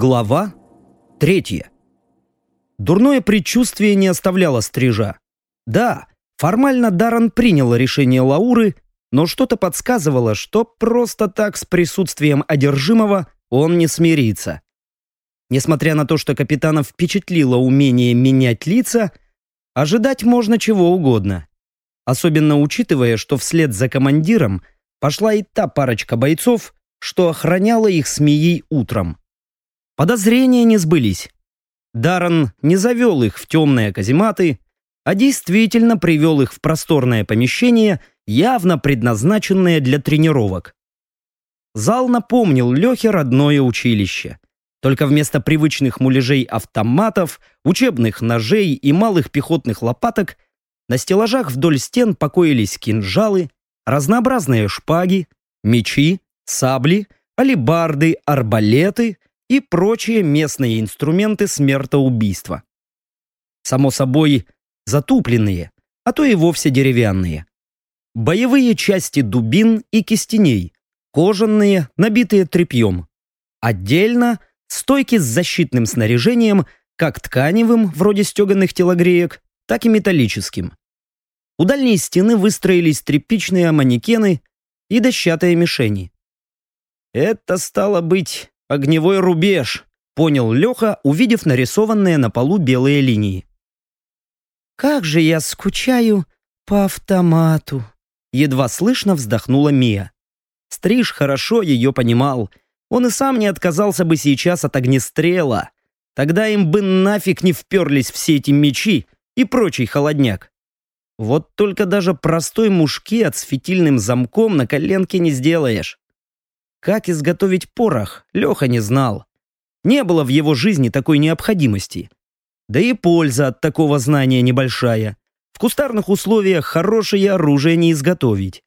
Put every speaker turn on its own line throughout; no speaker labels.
Глава третья. Дурное предчувствие не оставляло стрижа. Да, формально Даррен принял решение Лауры, но что-то подсказывало, что просто так с присутствием одержимого он не смирится. Несмотря на то, что капитана впечатлило умение менять лица, ожидать можно чего угодно. Особенно учитывая, что вслед за командиром пошла и та парочка бойцов, что охраняла их с утром. Подозрения не сбылись. Даррен не завел их в темные казематы, а действительно привел их в просторное помещение, явно предназначенное для тренировок. Зал напомнил Лехе родное училище. Только вместо привычных муляжей автоматов, учебных ножей и малых пехотных лопаток на стеллажах вдоль стен покоились кинжалы, разнообразные шпаги, мечи, сабли, алебарды, арбалеты и прочие местные инструменты смертоубийства. Само собой, затупленные, а то и вовсе деревянные. Боевые части дубин и кистеней, кожаные, набитые тряпьем. Отдельно стойки с защитным снаряжением, как тканевым, вроде стеганых телогреек, так и металлическим. У дальней стены выстроились тряпичные манекены и дощатые мишени. Это стало быть огневой рубеж, понял Леха, увидев нарисованные на полу белые линии.
«Как же я скучаю по автомату!»
Едва слышно вздохнула Мия. Стриж хорошо ее понимал. Он и сам не отказался бы сейчас от огнестрела. Тогда им бы нафиг не вперлись все эти мечи и прочий холодняк. Вот только даже простой мушкет с фитильным замком на коленке не сделаешь. Как изготовить порох, Леха не знал. Не было в его жизни такой необходимости. Да и польза от такого знания небольшая. В кустарных условиях хорошее оружие не изготовить.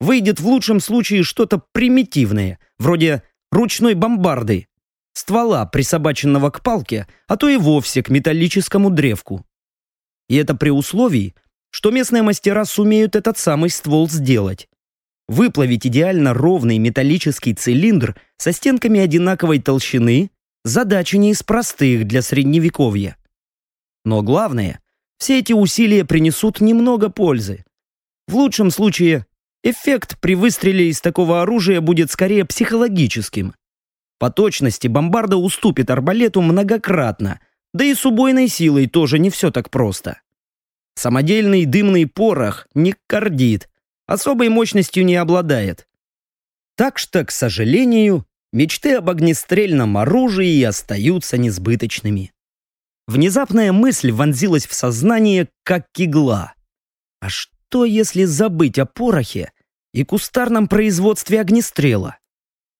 Выйдет в лучшем случае что-то примитивное, вроде ручной бомбарды, ствола, присобаченного к палке, а то и вовсе к металлическому древку. И это при условии, что местные мастера сумеют этот самый ствол сделать. Выплавить идеально ровный металлический цилиндр со стенками одинаковой толщины – задача не из простых для средневековья. Но главное, все эти усилия принесут немного пользы. В лучшем случае, эффект при выстреле из такого оружия будет скорее психологическим. По точности бомбарда уступит арбалету многократно, да и с убойной силой тоже не все так просто. Самодельный дымный порох не кардит, особой мощностью не обладает. Так что, к сожалению, мечты об огнестрельном оружии остаются несбыточными. Внезапная мысль вонзилась в сознание, как игла. А что, если забыть о порохе и кустарном производстве огнестрела?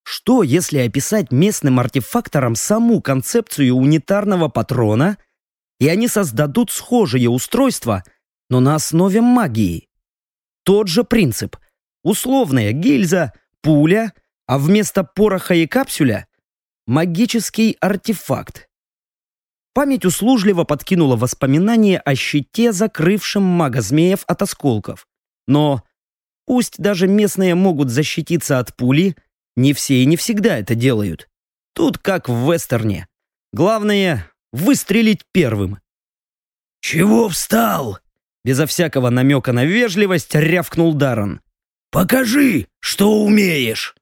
Что, если описать местным артефакторам саму концепцию унитарного патрона, и они создадут схожее устройство, но на основе магии? Тот же принцип. Условная гильза, пуля, а вместо пороха и капсюля – магический артефакт. Память услужливо подкинула воспоминания о щите, закрывшем мага-змеев от осколков. Но пусть даже местные могут защититься от пули, не все и не всегда это делают. Тут как в вестерне. Главное – выстрелить первым.
«Чего встал?»
Безо всякого намека на вежливость рявкнул Даррен.
«Покажи, что умеешь!»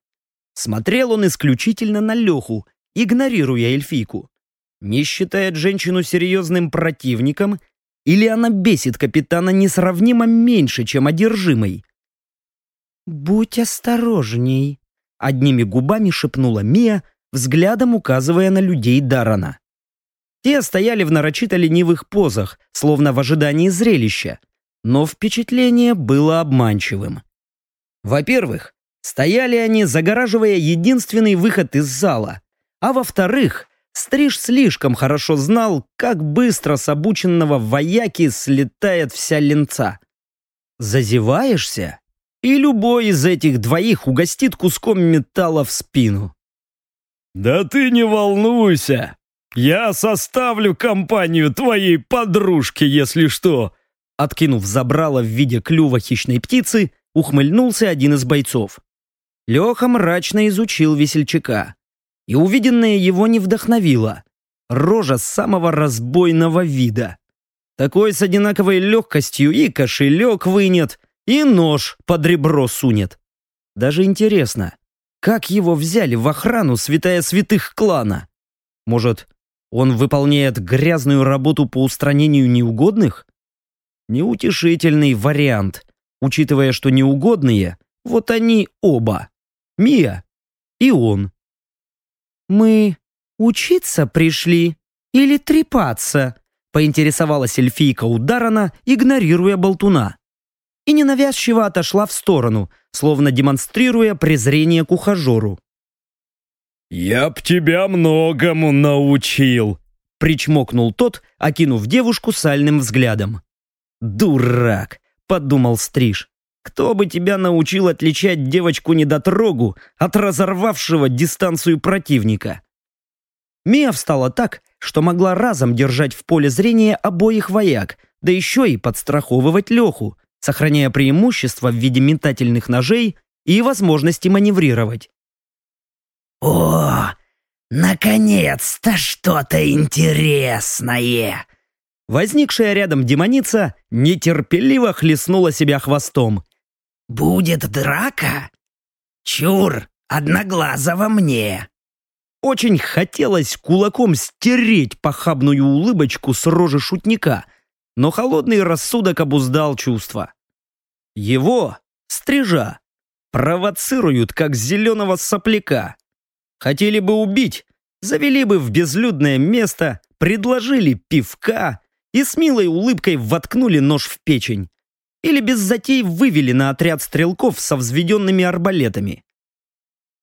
Смотрел он исключительно на Леху, игнорируя эльфийку. Не считает женщину серьезным противником, или она бесит капитана несравнимо меньше, чем одержимый?
«Будь осторожней», —
одними губами шепнула Мия, взглядом указывая на людей Дарана. Те стояли в нарочито ленивых позах, словно в ожидании зрелища, но впечатление было обманчивым. Во-первых, стояли они, загораживая единственный выход из зала, а во-вторых, Стриж слишком хорошо знал, как быстро с обученного вояки слетает вся ленца. Зазеваешься, и любой из этих двоих угостит куском металла в спину.
«Да ты не волнуйся!» «Я составлю компанию твоей подружки, если что!»
Откинув забрало в виде клюва хищной птицы, ухмыльнулся один из бойцов. Леха мрачно изучил весельчака. И увиденное его не вдохновило. Рожа самого разбойного вида. Такой с одинаковой легкостью и кошелек вынет, и нож под ребро сунет. Даже интересно, как его взяли в охрану святая святых клана? Может, он выполняет грязную работу по устранению неугодных? Неутешительный вариант, учитывая, что неугодные, вот они оба. Мия и он.
«Мы учиться пришли или трепаться?»
поинтересовалась эльфийка у Дарана, игнорируя болтуна. И ненавязчиво отошла в сторону, словно демонстрируя презрение к ухажеру.
«Я б тебя многому научил», — причмокнул тот, окинув девушку сальным взглядом.
«Дурак», — подумал Стриж. «Кто бы тебя научил отличать девочку-недотрогу от разорвавшего дистанцию противника?» Мия встала так, что могла разом держать в поле зрения обоих вояк, да еще и подстраховывать Леху, сохраняя преимущество в виде метательных ножей и возможности маневрировать.
«О, наконец-то что-то интересное!»
Возникшая рядом демоница нетерпеливо хлестнула себя хвостом.
«Будет драка? Чур, одноглазого мне!»
Очень хотелось кулаком стереть похабную улыбочку с рожи шутника, но холодный рассудок обуздал чувства. Его, стрижа, провоцируют, как зеленого сопляка. Хотели бы убить, завели бы в безлюдное место, предложили пивка и с милой улыбкой воткнули нож в печень. Или без затей вывели на отряд стрелков со взведенными арбалетами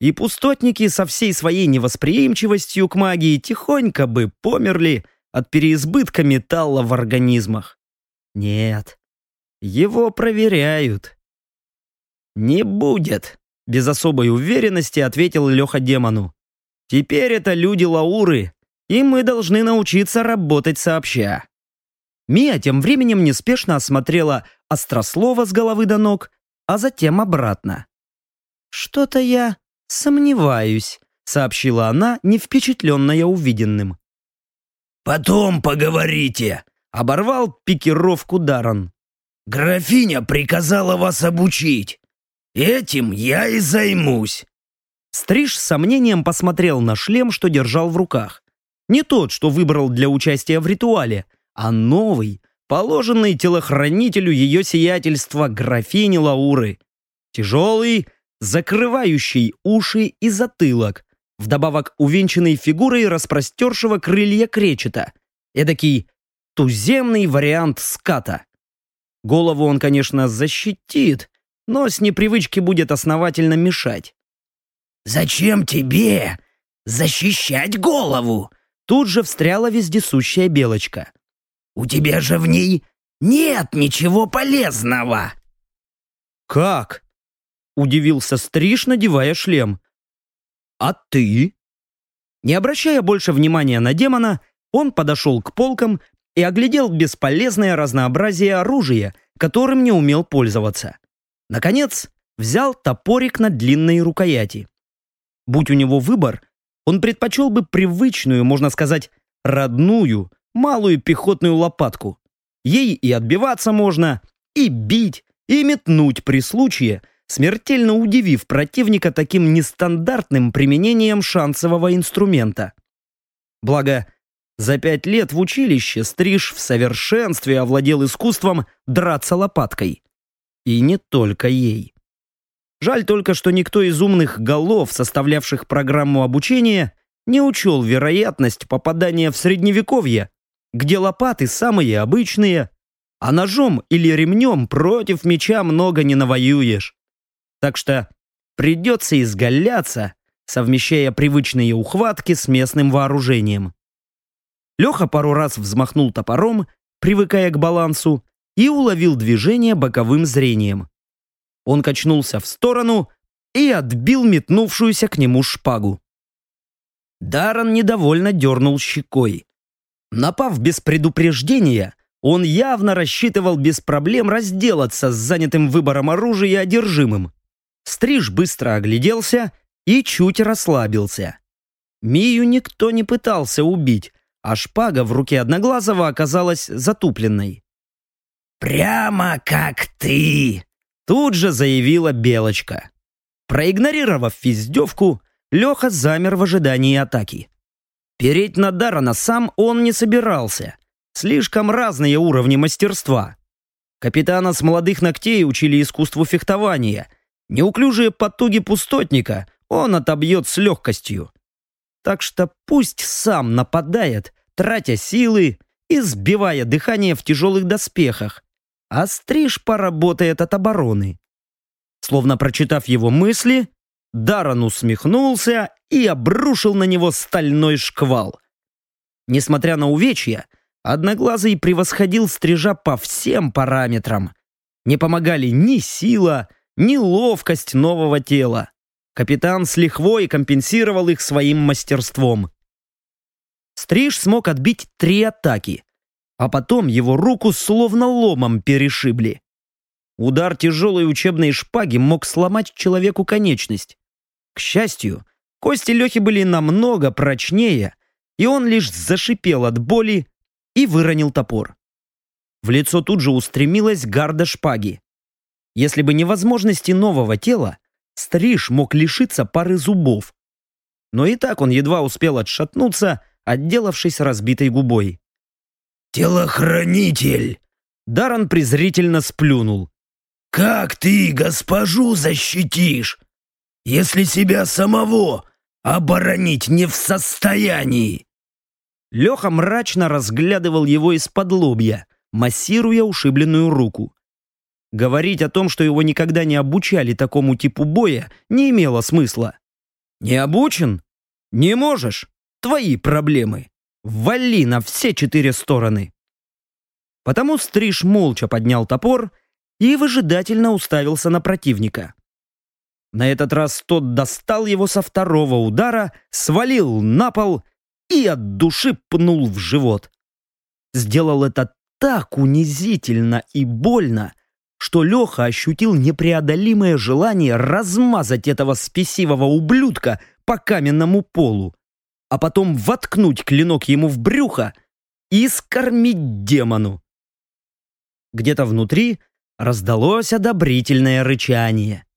и пустотники со всей своей невосприимчивостью к магии тихонько бы померли от переизбытка металла в организмах. Нет, его проверяют. «Не будет», — без особой уверенности ответил Леха демону. «Теперь это люди Лауры, и мы должны научиться работать сообща». Мия тем временем неспешно осмотрела острослова с головы до ног, а затем обратно. «Что-то я «Сомневаюсь», — сообщила она, не впечатленная увиденным.
«Потом поговорите», — оборвал пикировку Даран. «Графиня приказала вас обучить. Этим я и займусь».
Стриж с сомнением посмотрел на шлем, что держал в руках. Не тот, что выбрал для участия в ритуале, а новый, положенный телохранителю ее сиятельства графини Лауры. Тяжелый, закрывающий уши и затылок, вдобавок увенчанный фигурой распростершего крылья кречета. Эдакий туземный вариант ската. Голову он, конечно, защитит, но с непривычки будет основательно мешать.
«Зачем тебе защищать голову?»
Тут же встряла вездесущая белочка.
«У тебя же в ней нет ничего полезного!»
«Как?» Удивился Стриж, надевая шлем. «А ты?» Не обращая больше внимания на демона, он подошел к полкам и оглядел бесполезное разнообразие оружия, которым не умел пользоваться. Наконец, взял топорик на длинной рукояти. Будь у него выбор, он предпочел бы привычную, можно сказать, родную, малую пехотную лопатку. Ей и отбиваться можно, и бить, и метнуть при случае – смертельно удивив противника таким нестандартным применением шансового инструмента. Благо, за пять лет в училище Стриж в совершенстве овладел искусством драться лопаткой. И не только ей. Жаль только, что никто из умных голов, составлявших программу обучения, не учел вероятность попадания в средневековье, где лопаты самые обычные, а ножом или ремнем против меча много не навоюешь. Так что придется изгаляться, совмещая привычные ухватки с местным вооружением. Леха пару раз взмахнул топором, привыкая к балансу, и уловил движение боковым зрением. Он качнулся в сторону и отбил метнувшуюся к нему шпагу. Даран недовольно дернул щекой. Напав без предупреждения, он явно рассчитывал без проблем разделаться с занятым выбором оружия одержимым. Стриж быстро огляделся и чуть расслабился. Мию никто не пытался убить, а шпага в руке Одноглазого оказалась затупленной.
«Прямо как ты!»
Тут же заявила Белочка. Проигнорировав издевку, Леха замер в ожидании атаки. Переть на Дарана сам он не собирался. Слишком разные уровни мастерства. Капитана с молодых ногтей учили искусству фехтования. Неуклюжие потуги пустотника он отобьет с легкостью. Так что пусть сам нападает, тратя силы и сбивая дыхание в тяжелых доспехах, а стриж поработает от обороны. Словно прочитав его мысли, Даран усмехнулся и обрушил на него стальной шквал. Несмотря на увечья, Одноглазый превосходил стрижа по всем параметрам. Не помогали ни сила, ни ловкость нового тела. Капитан с лихвой компенсировал их своим мастерством. Стриж смог отбить три атаки, а потом его руку словно ломом перешибли. Удар тяжелой учебной шпаги мог сломать человеку конечность. К счастью, кости Лехи были намного прочнее, и он лишь зашипел от боли и выронил топор. В лицо тут же устремилась гарда шпаги. Если бы не возможности нового тела, Стриж мог лишиться пары зубов. Но и так он едва успел отшатнуться, отделавшись разбитой губой.
«Телохранитель!»
Даран презрительно сплюнул.
«Как ты госпожу защитишь, если себя самого оборонить не в состоянии?»
Леха мрачно разглядывал его из-под лобья, массируя ушибленную руку. Говорить о том, что его никогда не обучали такому типу боя, не имело смысла. Не обучен? Не можешь? Твои проблемы. Вали на все четыре стороны. Потому Стриж молча поднял топор и выжидательно уставился на противника. На этот раз тот достал его со второго удара, свалил на пол и от души пнул в живот. Сделал это так унизительно и больно, что Леха ощутил непреодолимое желание размазать этого спесивого ублюдка по каменному полу, а потом воткнуть клинок ему в брюхо и скормить демону. Где-то внутри раздалось одобрительное рычание.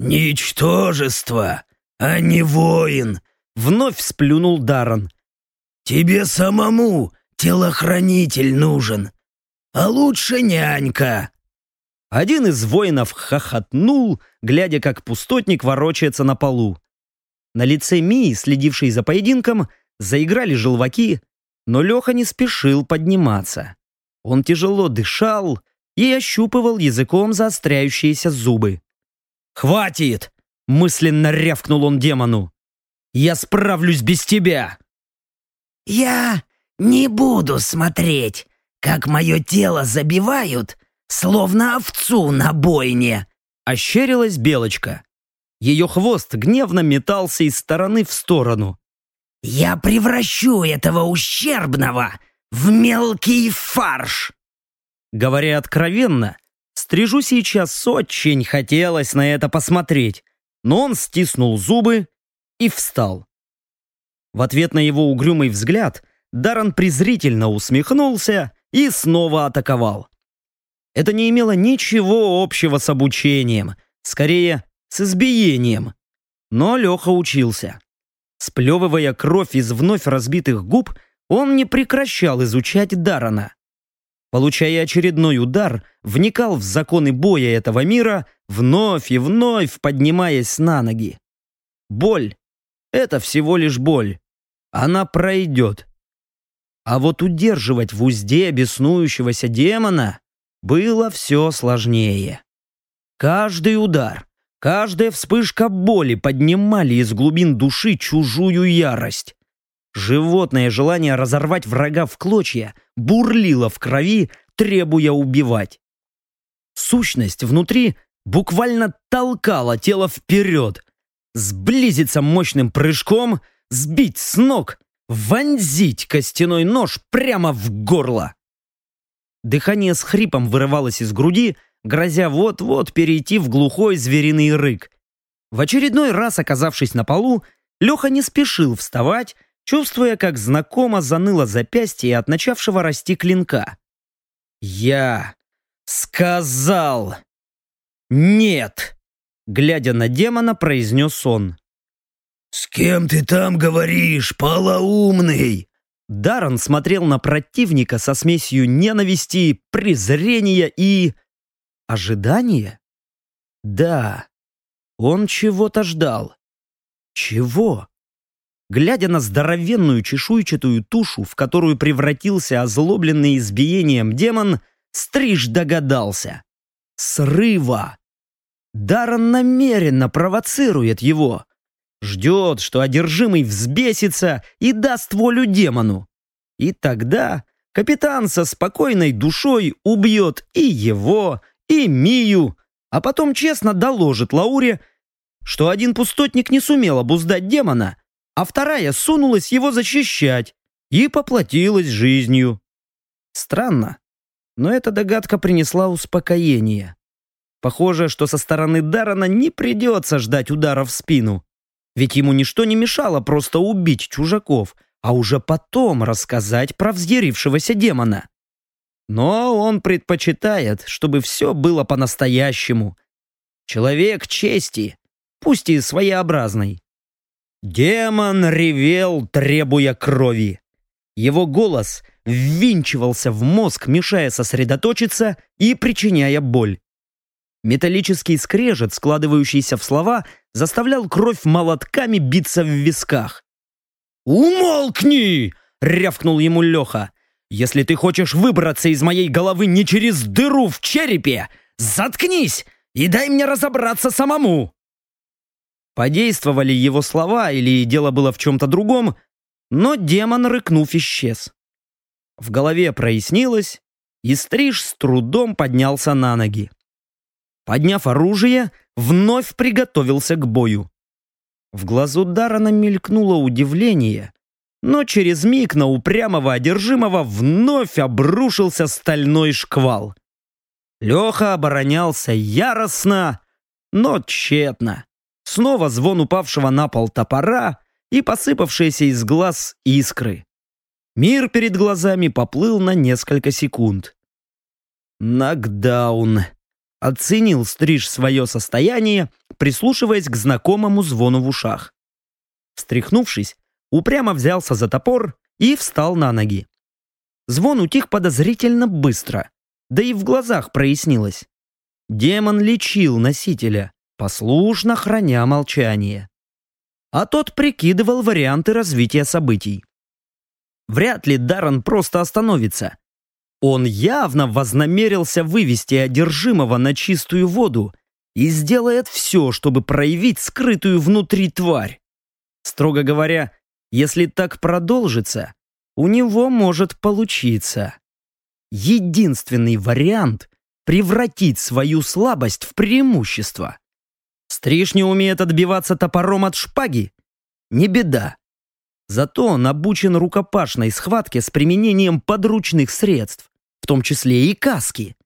«Ничтожество, а не воин!»
Вновь сплюнул Даран.
«Тебе самому телохранитель нужен, а лучше нянька».
Один из воинов хохотнул, глядя, как пустотник ворочается на полу. На лице Мии, следившей за поединком, заиграли желваки, но Леха не спешил подниматься. Он тяжело дышал и ощупывал языком заостряющиеся зубы. «Хватит!» — мысленно рявкнул он демону. Я справлюсь без тебя!»
«Я не буду смотреть, как мое тело забивают, словно овцу на бойне!»
Ощерилась Белочка. Ее хвост гневно метался из стороны в сторону.
«Я превращу этого ущербного в мелкий фарш!»
Говоря откровенно, Стрижу сейчас очень хотелось на это посмотреть, но он стиснул зубы и встал. В ответ на его угрюмый взгляд Даран презрительно усмехнулся и снова атаковал. Это не имело ничего общего с обучением, скорее, с избиением. Но Леха учился. Сплевывая кровь из вновь разбитых губ, он не прекращал изучать Дарана. Получая очередной удар, вникал в законы боя этого мира, вновь и вновь поднимаясь на ноги. Боль это всего лишь боль. Она пройдет. А вот удерживать в узде беснующегося демона было все сложнее. Каждый удар, каждая вспышка боли поднимали из глубин души чужую ярость. Животное желание разорвать врага в клочья бурлило в крови, требуя убивать. Сущность внутри буквально толкала тело вперед, сблизиться мощным прыжком, сбить с ног, вонзить костяной нож прямо в горло. Дыхание с хрипом вырывалось из груди, грозя вот-вот перейти в глухой звериный рык. В очередной раз, оказавшись на полу, Леха не спешил вставать, чувствуя, как знакомо заныло запястье от начавшего расти клинка. «Я сказал нет!» Глядя на демона, произнес он.
«С кем ты там говоришь, полоумный?»
Даррен смотрел на противника со смесью ненависти, презрения и... ожидания? Да, он чего-то ждал. Чего? Глядя на здоровенную чешуйчатую тушу, в которую превратился озлобленный избиением демон, Стриж догадался. Срыва! Даррен намеренно провоцирует его. Ждет, что одержимый взбесится и даст волю демону. И тогда капитан со спокойной душой убьет и его, и Мию, а потом честно доложит Лауре, что один пустотник не сумел обуздать демона, а вторая сунулась его защищать и поплатилась жизнью. Странно, но эта догадка принесла успокоение. Похоже, что со стороны Дарана не придется ждать удара в спину. Ведь ему ничто не мешало просто убить чужаков, а уже потом рассказать про взъярившегося демона. Но он предпочитает, чтобы все было по-настоящему. Человек чести, пусть и своеобразный. Демон ревел, требуя крови. Его голос ввинчивался в мозг, мешая сосредоточиться и причиняя боль. Металлический скрежет, складывающийся в слова, заставлял кровь молотками биться в висках. «Умолкни!» — рявкнул ему Леха. «Если ты хочешь выбраться из моей головы не через дыру в черепе, заткнись и дай мне разобраться самому!» Подействовали его слова или дело было в чем-то другом, но демон, рыкнув, исчез. В голове прояснилось, и Стриж с трудом поднялся на ноги. Подняв оружие, вновь приготовился к бою. В глазу Дарана мелькнуло удивление, но через миг на упрямого одержимого вновь обрушился стальной шквал. Леха оборонялся яростно, но тщетно. Снова звон упавшего на пол топора и посыпавшиеся из глаз искры. Мир перед глазами поплыл на несколько секунд. Нокдаун. Оценил Стриж свое состояние, прислушиваясь к знакомому звону в ушах. Встряхнувшись, упрямо взялся за топор и встал на ноги. Звон утих подозрительно быстро, да и в глазах прояснилось. Демон лечил носителя, послушно храня молчание. А тот прикидывал варианты развития событий. Вряд ли Даррен просто остановится. Он явно вознамерился вывести одержимого на чистую воду и сделает все, чтобы проявить скрытую внутри тварь. Строго говоря, если так продолжится, у него может получиться. Единственный вариант — превратить свою слабость в преимущество. Стриж не умеет отбиваться топором от шпаги? Не беда. Зато он обучен рукопашной схватке с применением подручных средств в том числе и каски.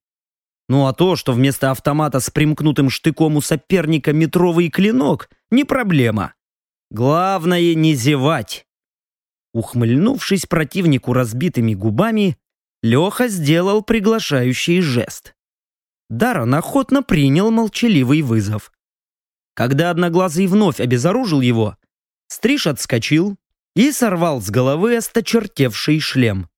Ну а то, что вместо автомата с примкнутым штыком у соперника метровый клинок, не проблема. Главное не зевать. Ухмыльнувшись противнику разбитыми губами, Леха сделал приглашающий жест. Даррен охотно принял молчаливый вызов. Когда Одноглазый вновь обезоружил его, Стриж отскочил и сорвал с головы осточертевший шлем.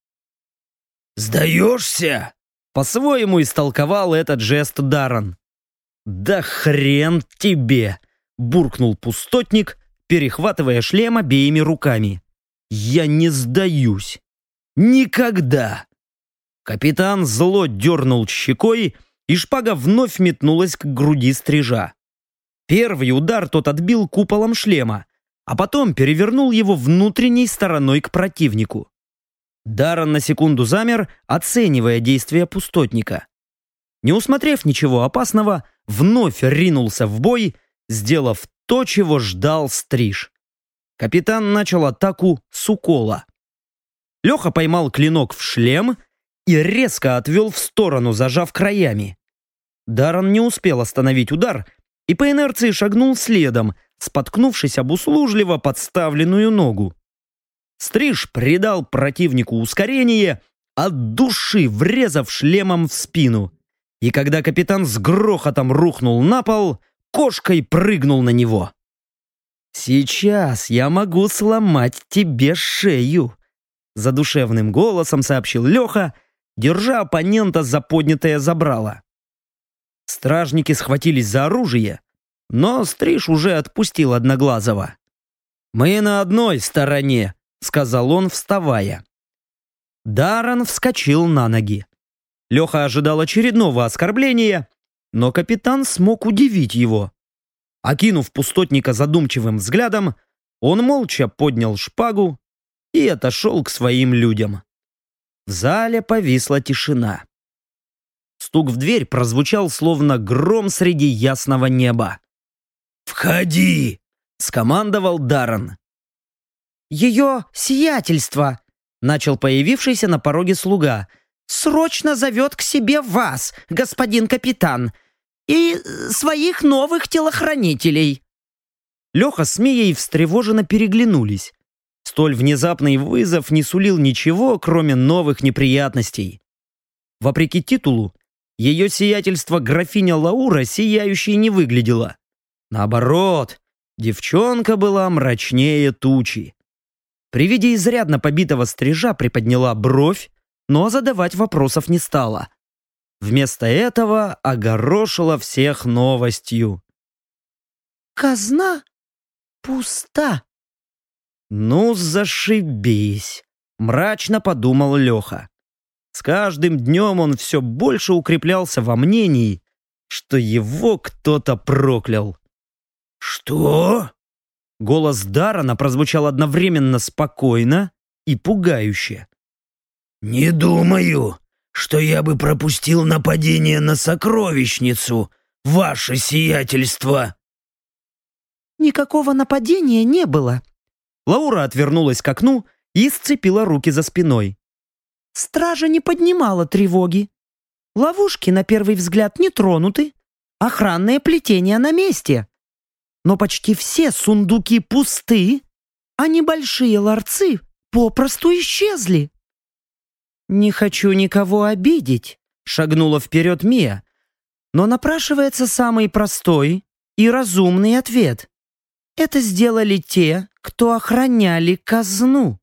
«Сдаешься?»
По-своему истолковал этот жест Даран. «Да хрен тебе!» Буркнул пустотник, перехватывая шлем обеими руками. «Я не сдаюсь! Никогда!» Капитан зло дернул щекой, и шпага вновь метнулась к груди стрижа. Первый удар тот отбил куполом шлема, а потом перевернул его внутренней стороной к противнику. Даррен на секунду замер, оценивая действия пустотника. Не усмотрев ничего опасного, вновь ринулся в бой, сделав то, чего ждал Стриж. Капитан начал атаку с укола. Леха поймал клинок в шлем и резко отвел в сторону, зажав краями. Даррен не успел остановить удар и по инерции шагнул следом, споткнувшись об услужливо подставленную ногу. Стриж придал противнику ускорение, от души врезав шлемом в спину. И когда капитан с грохотом рухнул на пол, кошкой прыгнул на него. «Сейчас я могу сломать тебе шею», задушевным голосом сообщил Леха, держа оппонента за поднятое забрало. Стражники схватились за оружие, но Стриж уже отпустил Одноглазого. «Мы на одной стороне», — сказал он, вставая. Даран вскочил на ноги. Леха ожидал очередного оскорбления, но капитан смог удивить его. Окинув пустотника задумчивым взглядом, он молча поднял шпагу и отошел к своим людям. В зале повисла тишина. Стук в дверь прозвучал словно гром среди ясного неба.
«Входи!» — скомандовал Даррен.
«Ее сиятельство!» — начал появившийся на пороге слуга. «Срочно зовет к себе вас, господин капитан, и своих новых телохранителей!»
Леха с Мией встревоженно переглянулись. Столь внезапный вызов не сулил ничего, кроме новых неприятностей. Вопреки титулу, ее сиятельство графиня Лаура сияющей не выглядела. Наоборот, девчонка была мрачнее тучи. При виде изрядно побитого стрижа приподняла бровь, но задавать вопросов не стала. Вместо этого огорошила всех новостью.
«Казна пуста»,
«Ну, зашибись!» — мрачно подумал Леха. С каждым днем он все больше укреплялся во мнении, что его кто-то проклял.
«Что?»
Голос Дарана прозвучал одновременно спокойно и пугающе.
«Не думаю, что я бы пропустил нападение на сокровищницу, ваше сиятельство!»
«Никакого нападения не было»,
Лаура отвернулась к окну и сцепила руки за спиной.
Стража не поднимала тревоги. Ловушки, на первый взгляд, не тронуты. Охранное плетение на месте. Но почти все сундуки пусты, а небольшие ларцы попросту исчезли. «Не хочу никого обидеть», — шагнула вперед Мия. «Но напрашивается самый простой и разумный ответ. Это сделали те, кто охраняли казну.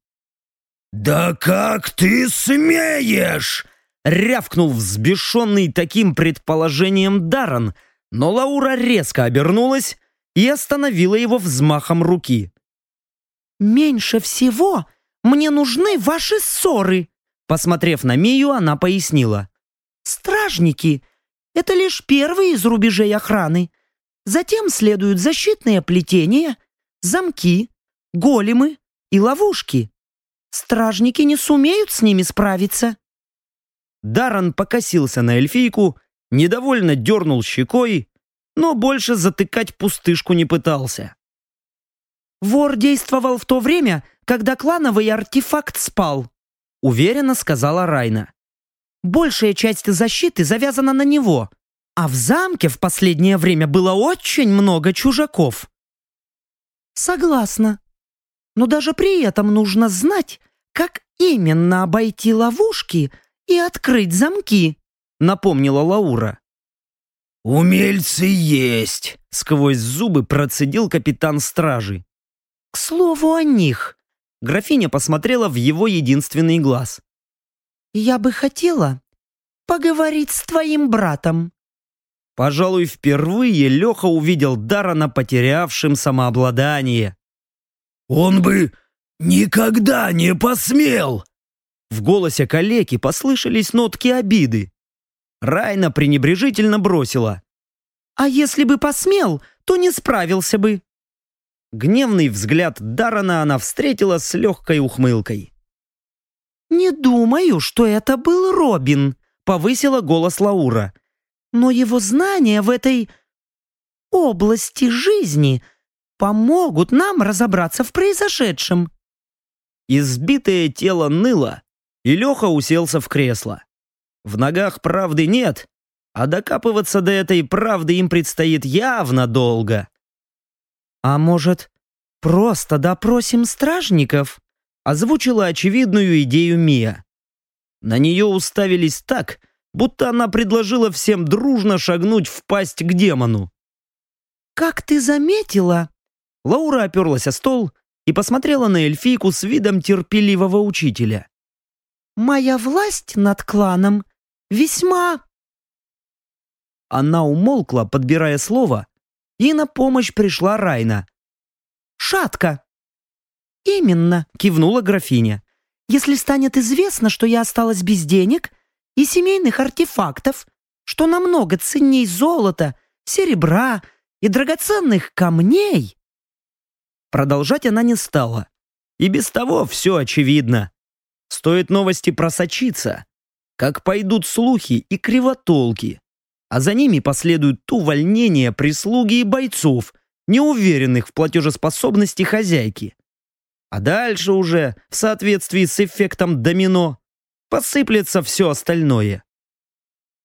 «Да как ты смеешь!»
Рявкнул взбешенный таким предположением Даран, но Лаура резко обернулась и остановила его взмахом руки.
«Меньше всего мне нужны ваши ссоры!»
Посмотрев на Мию, она пояснила.
«Стражники — это лишь первые из рубежей охраны. Затем следуют защитные плетения, замки, големы и ловушки. Стражники не сумеют с ними справиться.
Даран покосился на эльфийку, недовольно дернул щекой, но больше затыкать пустышку не пытался.
«Вор действовал в то время, когда клановый артефакт спал», уверенно сказала Райна. «Большая часть защиты завязана на него, а в замке в последнее время было очень много чужаков. Согласна. Но даже при этом нужно знать, как именно обойти ловушки и открыть замки, напомнила Лаура.
«Умельцы есть!»
— сквозь зубы процедил капитан стражи.
«К слову о них!»
— графиня посмотрела в его единственный глаз.
«Я бы хотела поговорить с твоим братом».
Пожалуй, впервые Леха увидел Дарана потерявшим самообладание.
«Он бы никогда не посмел!»
В голосе калеки послышались нотки обиды. Райна пренебрежительно бросила.
«А если бы посмел, то не справился бы».
Гневный взгляд Дарана она встретила с легкой ухмылкой.
«Не думаю, что это был Робин», — повысила голос Лаура но его знания в этой области жизни помогут нам разобраться в произошедшем».
Избитое тело ныло, и Леха уселся в кресло. В ногах правды нет, а докапываться до этой правды им предстоит явно долго. «А может, просто допросим стражников?» озвучила очевидную идею Мия. На нее уставились так, будто она предложила всем дружно шагнуть в пасть к демону.
«Как ты заметила?»
Лаура оперлась о стол и посмотрела на эльфийку с видом терпеливого учителя.
«Моя власть над кланом весьма...»
Она умолкла, подбирая слово, и на помощь пришла Райна.
«Шатка!» «Именно», — кивнула графиня. «Если станет известно, что я осталась без денег и семейных артефактов, что намного ценней золота, серебра и драгоценных камней...»
Продолжать она не стала. И без того все очевидно. Стоит новости просочиться, как пойдут слухи и кривотолки, а за ними последуют увольнения прислуги и бойцов, неуверенных в платежеспособности хозяйки. А дальше уже, в соответствии с эффектом домино, посыплется все остальное.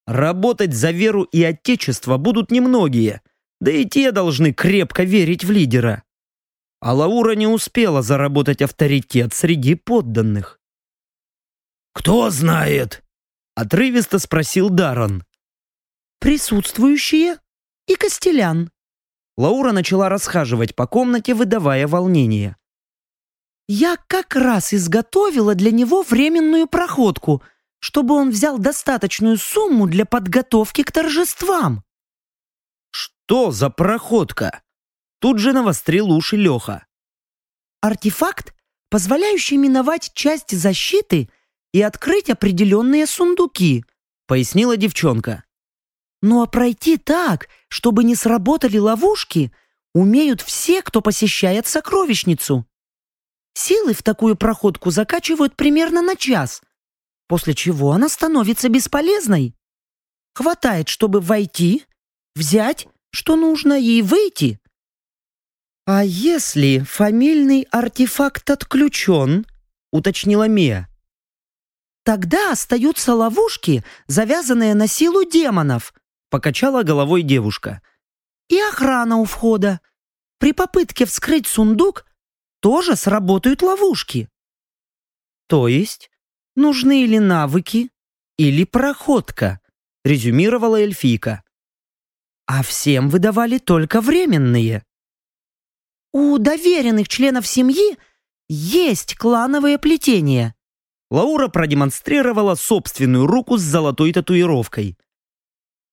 Работать за веру и отечество будут немногие, да и те должны крепко верить в лидера. А Лаура не успела заработать авторитет среди подданных.
«Кто знает?»
— отрывисто спросил Дарон.
«Присутствующие и Костелян».
Лаура начала расхаживать по комнате, выдавая волнение.
«Я как раз изготовила для него временную проходку, чтобы он взял достаточную сумму для подготовки к торжествам».
«Что за проходка?» Тут же навострил уши Леха.
«Артефакт, позволяющий миновать часть защиты и открыть определенные сундуки», пояснила девчонка. «Ну а пройти так, чтобы не сработали ловушки, умеют все, кто посещает сокровищницу. Силы в такую проходку закачивают примерно на час, после чего она становится бесполезной. Хватает, чтобы войти, взять, что нужно, и выйти.
«А если фамильный артефакт отключен?» — уточнила Мия.
«Тогда остаются ловушки, завязанные на силу демонов», — покачала головой девушка. «И охрана у входа. При попытке вскрыть сундук тоже сработают ловушки».
«То есть нужны или навыки, или проходка», — резюмировала эльфийка. «А всем выдавали только временные».
У доверенных членов семьи есть клановое плетение.
Лаура продемонстрировала собственную руку с золотой татуировкой.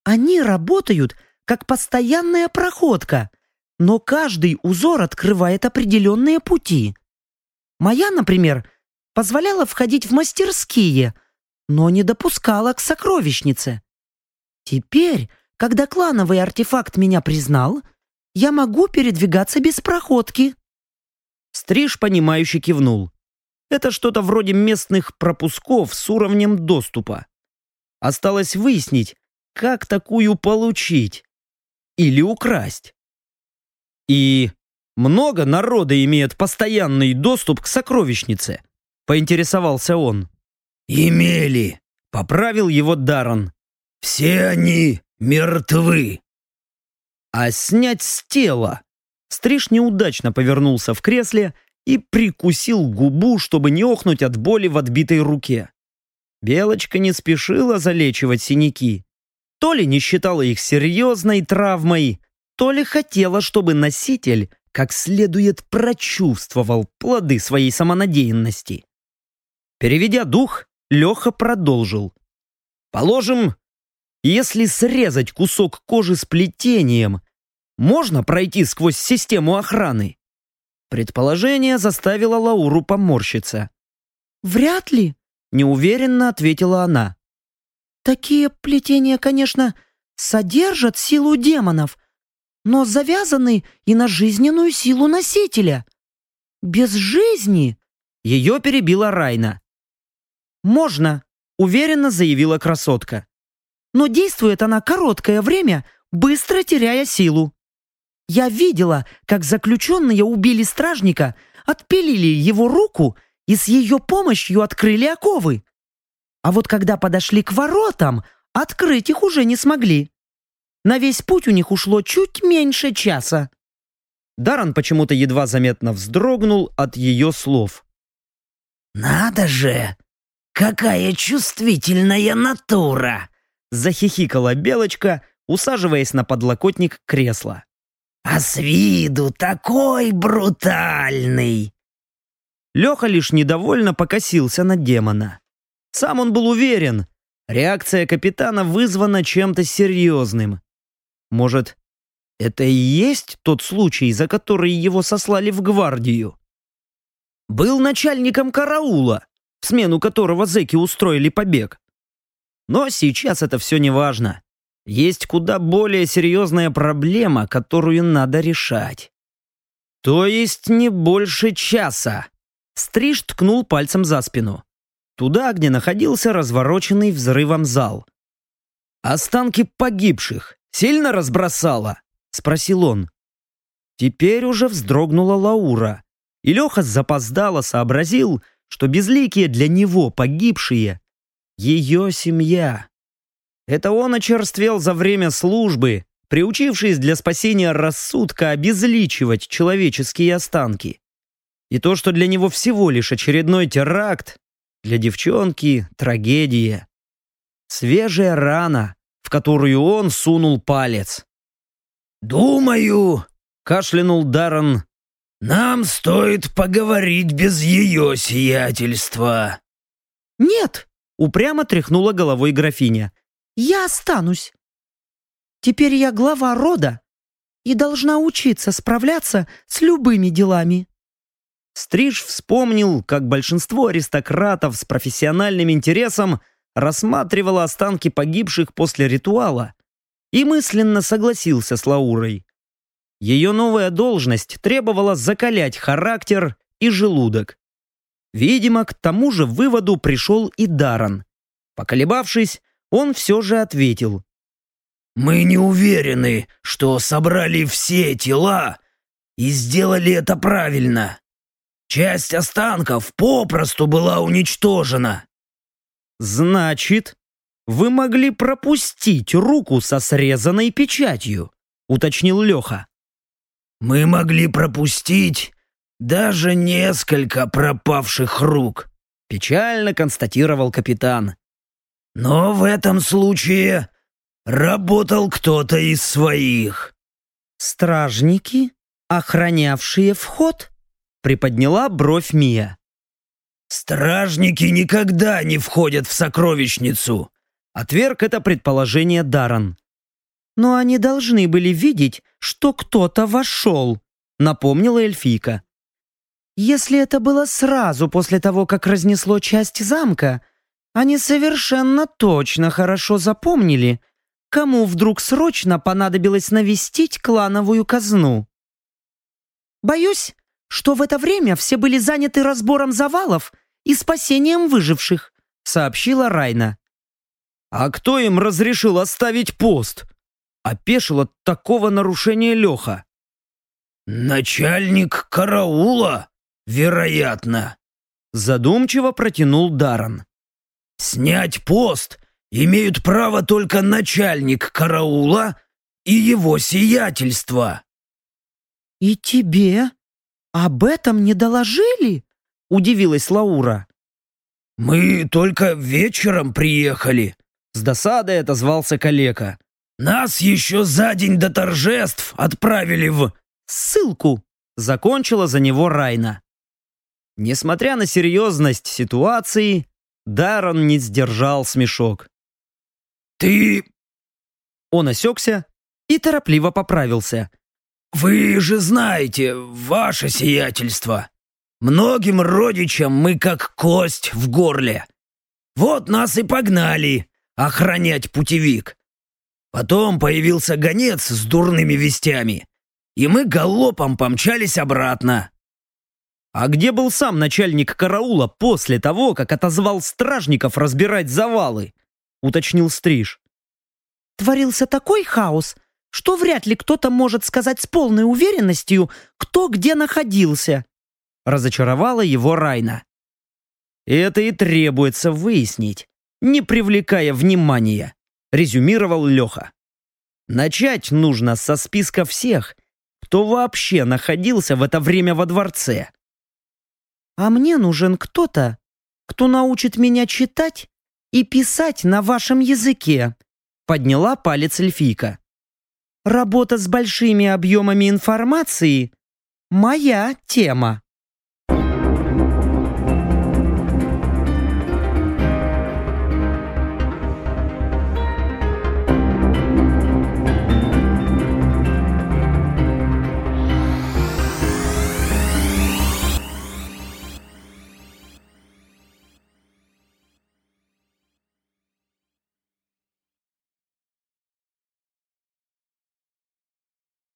Они работают как постоянная проходка, но каждый узор открывает определенные пути. Моя, например, позволяла входить в мастерские, но не допускала к сокровищнице. Теперь, когда клановый артефакт меня признал, я могу передвигаться без проходки».
Стриж, понимающе кивнул. Это что-то вроде местных пропусков с уровнем доступа. Осталось выяснить, как такую получить. Или украсть. И много народа имеет постоянный доступ к сокровищнице, поинтересовался он.
«Имели», —
поправил его Даррен.
«Все они мертвы»
а снять с тела. Стриж неудачно повернулся в кресле и прикусил губу, чтобы не охнуть от боли в отбитой руке. Белочка не спешила залечивать синяки. То ли не считала их серьезной травмой, то ли хотела, чтобы носитель как следует прочувствовал плоды своей самонадеянности. Переведя дух, Леха продолжил. Положим, если срезать кусок кожи с плетением, можно пройти сквозь систему охраны? Предположение заставило Лауру поморщиться.
«Вряд ли», —
неуверенно ответила она.
«Такие плетения, конечно, содержат силу демонов, но завязаны и на жизненную силу носителя. Без жизни...»
Ее перебила Райна. «Можно», — уверенно заявила красотка
но действует она короткое время, быстро теряя силу. Я видела, как заключенные убили стражника, отпилили его руку и с ее помощью открыли оковы. А вот когда подошли к воротам, открыть их уже не смогли. На весь путь у них ушло чуть меньше часа.
Даран почему-то едва заметно вздрогнул от ее слов.
«Надо же! Какая чувствительная натура!»
Захихикала Белочка, усаживаясь на подлокотник кресла.
«А с виду такой брутальный!»
Леха лишь недовольно покосился на демона. Сам он был уверен, реакция капитана вызвана чем-то серьезным. Может, это и есть тот случай, за который его сослали в гвардию? Был начальником караула, в смену которого зэки устроили побег. Но сейчас это все не важно. Есть куда более серьезная проблема, которую надо решать. То есть не больше часа. Стриж ткнул пальцем за спину. Туда, где находился развороченный взрывом зал. «Останки погибших сильно разбросало?» — спросил он. Теперь уже вздрогнула Лаура, и Леха запоздало сообразил, что безликие для него погибшие — ее семья. Это он очерствел за время службы, приучившись для спасения рассудка обезличивать человеческие останки. И то, что для него всего лишь очередной теракт, для девчонки трагедия. Свежая рана, в которую он сунул палец.
«Думаю», — кашлянул Даррен, — «нам стоит поговорить без ее сиятельства».
«Нет», —
упрямо тряхнула головой графиня.
«Я останусь. Теперь я глава рода и должна учиться справляться с любыми делами».
Стриж вспомнил, как большинство аристократов с профессиональным интересом рассматривало останки погибших после ритуала и мысленно согласился с Лаурой. Ее новая должность требовала закалять характер и желудок. Видимо, к тому же выводу пришел и Даран. Поколебавшись, он все же ответил.
«Мы не уверены, что собрали все тела и сделали это правильно. Часть останков попросту была уничтожена.
Значит, вы могли пропустить руку со срезанной печатью, уточнил Леха.
Мы могли пропустить даже несколько пропавших рук,
печально констатировал капитан.
Но в этом случае работал кто-то из своих.
Стражники, охранявшие вход?
Приподняла бровь Мия.
«Стражники никогда не входят в сокровищницу!»
Отверг это предположение Даран.
«Но они должны были видеть, что кто-то вошел», напомнила эльфийка. «Если это было сразу после того, как разнесло часть замка, они совершенно точно хорошо запомнили, кому вдруг срочно понадобилось навестить клановую казну. Боюсь, что в это время все были заняты разбором завалов и спасением выживших», — сообщила Райна.
«А кто им разрешил оставить пост?» — опешил от такого нарушения Леха.
«Начальник караула, вероятно», —
задумчиво протянул Даран.
«Снять пост имеют право только начальник караула и его сиятельство».
«И тебе об этом не доложили?» — удивилась Лаура.
«Мы только вечером приехали», —
с досадой отозвался калека.
«Нас еще за день до торжеств отправили в...»
«Ссылку», — закончила за него Райна. Несмотря на серьезность ситуации, Даррен не сдержал смешок.
«Ты...»
Он осекся и торопливо поправился.
«Вы же знаете, ваше сиятельство, многим родичам мы как кость в горле. Вот нас и погнали охранять путевик. Потом появился гонец с дурными вестями, и мы галопом помчались обратно».
«А где был сам начальник караула после того, как отозвал стражников разбирать завалы?» — уточнил Стриж.
«Творился такой хаос, что вряд ли кто-то может сказать с полной уверенностью, кто где находился.
Разочаровала его Райна. Это и требуется выяснить, не привлекая внимания, резюмировал Леха. Начать нужно со списка всех, кто вообще находился в это время во дворце.
А мне нужен кто-то, кто научит меня читать и писать на вашем языке», подняла палец эльфийка. «Работа с большими объемами информации — моя тема».